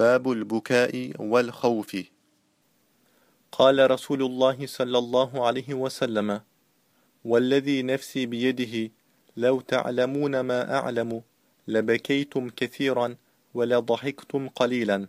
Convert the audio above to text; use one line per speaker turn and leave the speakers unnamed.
باب البكاء والخوف.
قال رسول الله صلى الله عليه وسلم والذي نفسي بيده لو تعلمون ما أعلم لبكيتم كثيرا ولضحكتم قليلا.